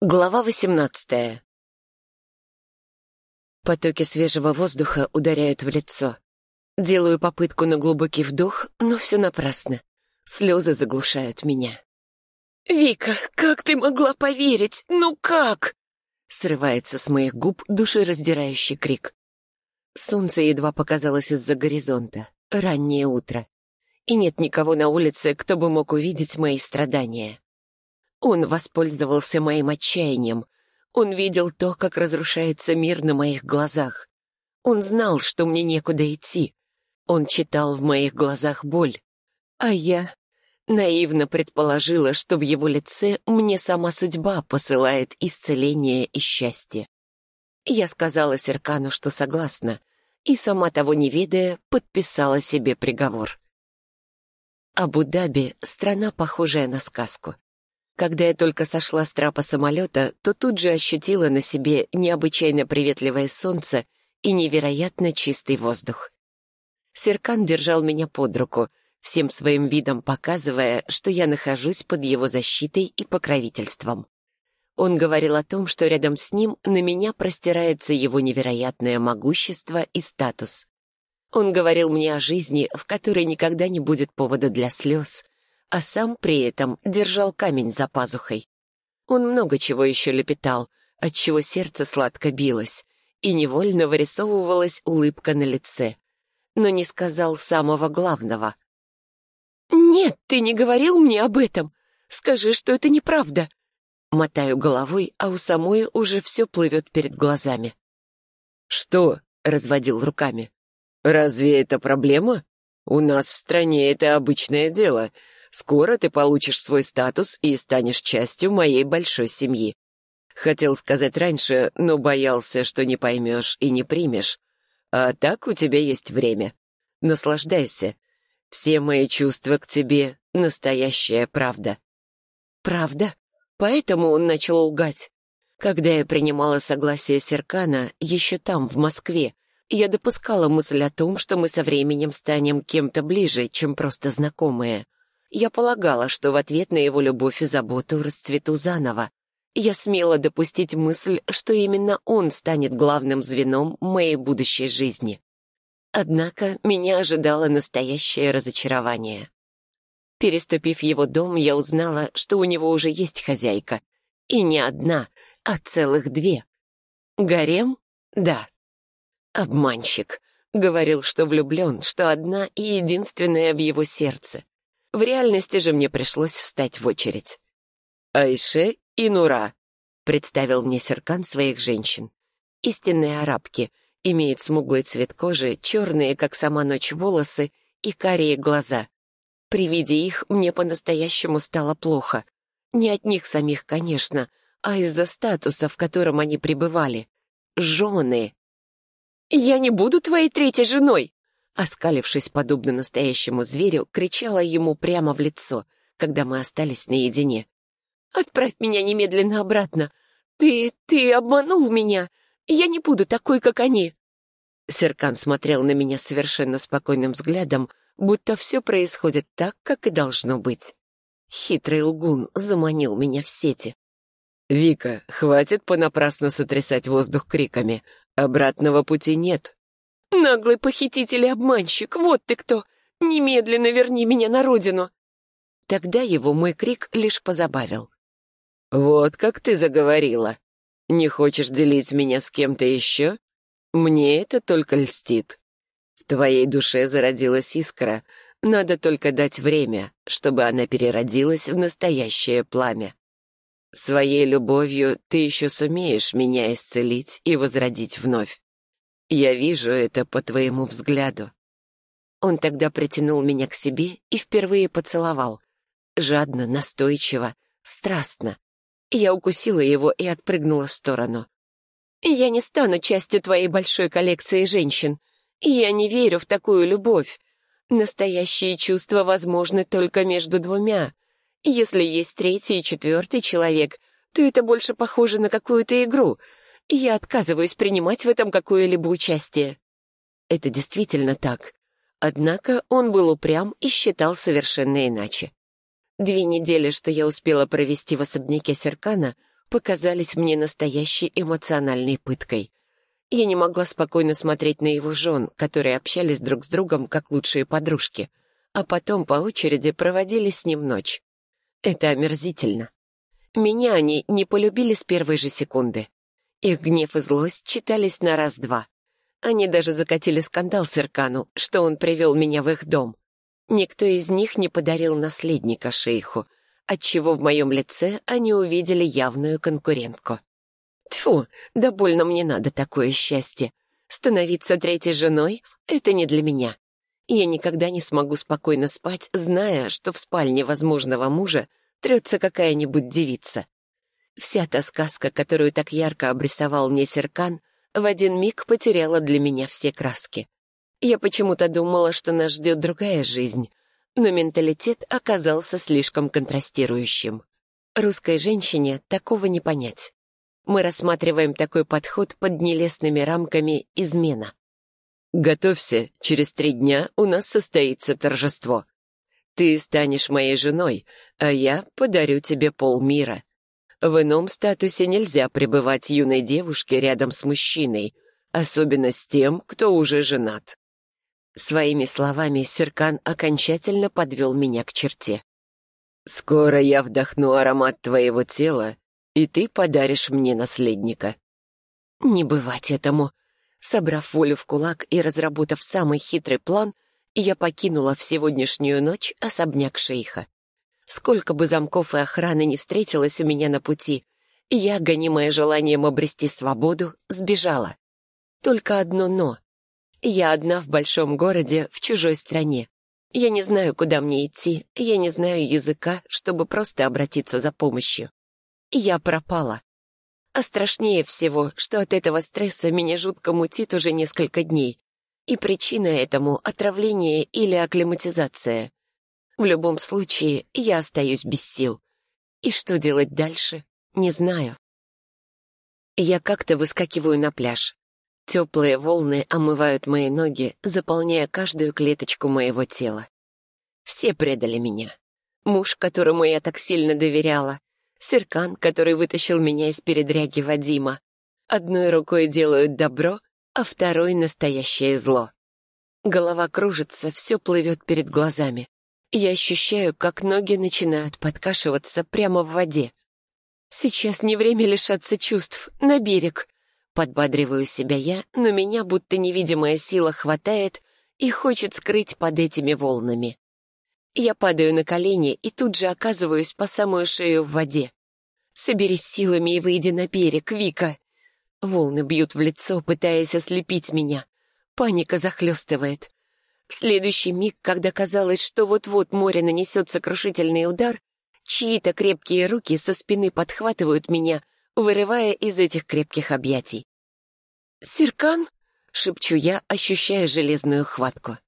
Глава восемнадцатая. Потоки свежего воздуха ударяют в лицо. Делаю попытку на глубокий вдох, но все напрасно. Слезы заглушают меня. «Вика, как ты могла поверить? Ну как?» Срывается с моих губ душераздирающий крик. Солнце едва показалось из-за горизонта. Раннее утро. И нет никого на улице, кто бы мог увидеть мои страдания. Он воспользовался моим отчаянием. Он видел то, как разрушается мир на моих глазах. Он знал, что мне некуда идти. Он читал в моих глазах боль. А я наивно предположила, что в его лице мне сама судьба посылает исцеление и счастье. Я сказала Серкану, что согласна, и сама того не ведая, подписала себе приговор. Абу-Даби — страна, похожая на сказку. Когда я только сошла с трапа самолета, то тут же ощутила на себе необычайно приветливое солнце и невероятно чистый воздух. Серкан держал меня под руку, всем своим видом показывая, что я нахожусь под его защитой и покровительством. Он говорил о том, что рядом с ним на меня простирается его невероятное могущество и статус. Он говорил мне о жизни, в которой никогда не будет повода для слез, а сам при этом держал камень за пазухой. Он много чего еще лепетал, отчего сердце сладко билось, и невольно вырисовывалась улыбка на лице. Но не сказал самого главного. «Нет, ты не говорил мне об этом. Скажи, что это неправда». Мотаю головой, а у самой уже все плывет перед глазами. «Что?» — разводил руками. «Разве это проблема? У нас в стране это обычное дело. Скоро ты получишь свой статус и станешь частью моей большой семьи. Хотел сказать раньше, но боялся, что не поймешь и не примешь. А так у тебя есть время. Наслаждайся. Все мои чувства к тебе — настоящая правда». «Правда? Поэтому он начал лгать. Когда я принимала согласие Серкана, еще там, в Москве, я допускала мысль о том, что мы со временем станем кем-то ближе, чем просто знакомые. Я полагала, что в ответ на его любовь и заботу расцвету заново. Я смела допустить мысль, что именно он станет главным звеном моей будущей жизни. Однако меня ожидало настоящее разочарование. Переступив его дом, я узнала, что у него уже есть хозяйка. И не одна, а целых две. Гарем? Да. Обманщик. Говорил, что влюблен, что одна и единственная в его сердце. В реальности же мне пришлось встать в очередь. «Айше и Нура», — представил мне Серкан своих женщин. Истинные арабки, имеют смуглый цвет кожи, черные, как сама ночь, волосы и карие глаза. При виде их мне по-настоящему стало плохо. Не от них самих, конечно, а из-за статуса, в котором они пребывали. Жены. «Я не буду твоей третьей женой!» Оскалившись, подобно настоящему зверю, кричала ему прямо в лицо, когда мы остались наедине. «Отправь меня немедленно обратно! Ты... ты обманул меня! Я не буду такой, как они!» Серкан смотрел на меня совершенно спокойным взглядом, будто все происходит так, как и должно быть. Хитрый лгун заманил меня в сети. «Вика, хватит понапрасну сотрясать воздух криками. Обратного пути нет», «Наглый похититель и обманщик, вот ты кто! Немедленно верни меня на родину!» Тогда его мой крик лишь позабавил. «Вот как ты заговорила! Не хочешь делить меня с кем-то еще? Мне это только льстит. В твоей душе зародилась искра, надо только дать время, чтобы она переродилась в настоящее пламя. Своей любовью ты еще сумеешь меня исцелить и возродить вновь. Я вижу это по твоему взгляду. Он тогда притянул меня к себе и впервые поцеловал. Жадно, настойчиво, страстно. Я укусила его и отпрыгнула в сторону. «Я не стану частью твоей большой коллекции женщин. Я не верю в такую любовь. Настоящие чувства возможны только между двумя. Если есть третий и четвертый человек, то это больше похоже на какую-то игру — я отказываюсь принимать в этом какое-либо участие. Это действительно так. Однако он был упрям и считал совершенно иначе. Две недели, что я успела провести в особняке Серкана, показались мне настоящей эмоциональной пыткой. Я не могла спокойно смотреть на его жен, которые общались друг с другом как лучшие подружки, а потом по очереди проводили с ним ночь. Это омерзительно. Меня они не полюбили с первой же секунды. Их гнев и злость читались на раз-два. Они даже закатили скандал Серкану, что он привел меня в их дом. Никто из них не подарил наследника шейху, отчего в моем лице они увидели явную конкурентку. Тьфу, да больно мне надо такое счастье. Становиться третьей женой — это не для меня. Я никогда не смогу спокойно спать, зная, что в спальне возможного мужа трется какая-нибудь девица. Вся та сказка, которую так ярко обрисовал мне Серкан, в один миг потеряла для меня все краски. Я почему-то думала, что нас ждет другая жизнь, но менталитет оказался слишком контрастирующим. Русской женщине такого не понять. Мы рассматриваем такой подход под нелестными рамками измена. «Готовься, через три дня у нас состоится торжество. Ты станешь моей женой, а я подарю тебе полмира. В ином статусе нельзя пребывать юной девушке рядом с мужчиной, особенно с тем, кто уже женат. Своими словами Серкан окончательно подвел меня к черте. «Скоро я вдохну аромат твоего тела, и ты подаришь мне наследника». «Не бывать этому». Собрав волю в кулак и разработав самый хитрый план, я покинула в сегодняшнюю ночь особняк шейха. Сколько бы замков и охраны не встретилось у меня на пути, я, гонимая желанием обрести свободу, сбежала. Только одно «но». Я одна в большом городе, в чужой стране. Я не знаю, куда мне идти, я не знаю языка, чтобы просто обратиться за помощью. Я пропала. А страшнее всего, что от этого стресса меня жутко мутит уже несколько дней. И причина этому — отравление или акклиматизация. В любом случае, я остаюсь без сил. И что делать дальше, не знаю. Я как-то выскакиваю на пляж. Теплые волны омывают мои ноги, заполняя каждую клеточку моего тела. Все предали меня. Муж, которому я так сильно доверяла, Серкан, который вытащил меня из передряги Вадима. Одной рукой делают добро, а второй — настоящее зло. Голова кружится, все плывет перед глазами. Я ощущаю, как ноги начинают подкашиваться прямо в воде. Сейчас не время лишаться чувств, на берег. Подбадриваю себя я, но меня будто невидимая сила хватает и хочет скрыть под этими волнами. Я падаю на колени и тут же оказываюсь по самую шею в воде. Соберись силами и выйди на берег, Вика. Волны бьют в лицо, пытаясь ослепить меня. Паника захлестывает. В следующий миг, когда казалось, что вот-вот море нанесет сокрушительный удар, чьи-то крепкие руки со спины подхватывают меня, вырывая из этих крепких объятий. «Серкан?» — шепчу я, ощущая железную хватку.